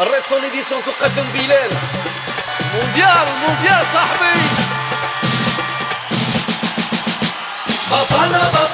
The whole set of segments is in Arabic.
الريد سون ايديسيون تقدم بلال. مونديال مونديال صاحبي. بطل بطل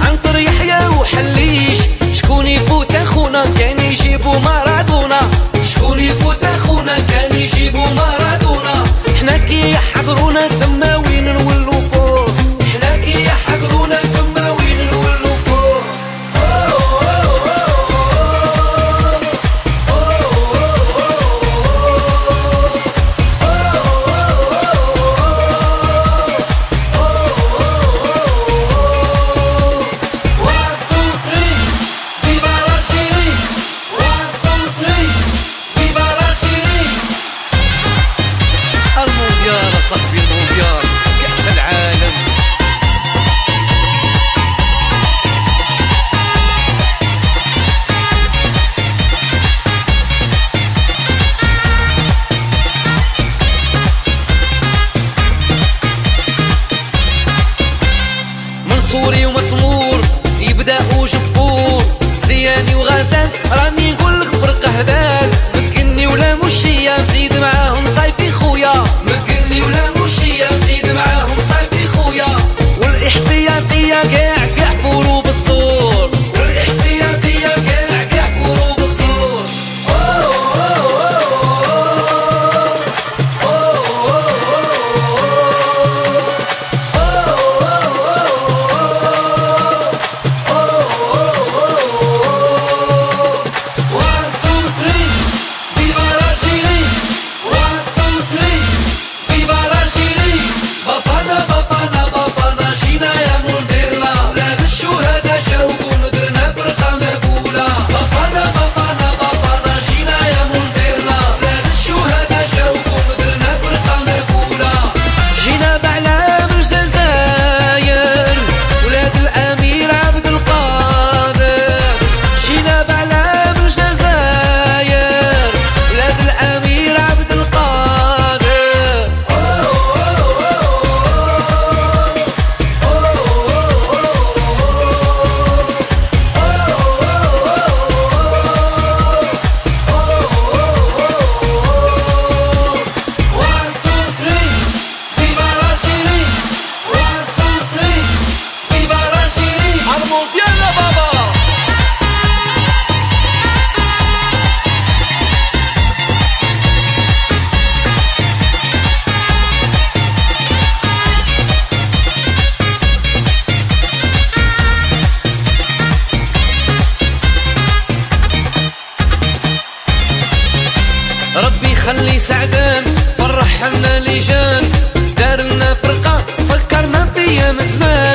عنطر يحيى وحليش. شكون يفوت أخونا كان يجيبو مارادونا. شكون يفوت أخونا كان يجيبو مارادونا. حنا كي يحضرونا تما وغسل رمي ربي خلي سعدان فرحمنا لجان. دارنا فرقة فكرنا بيا من زمان.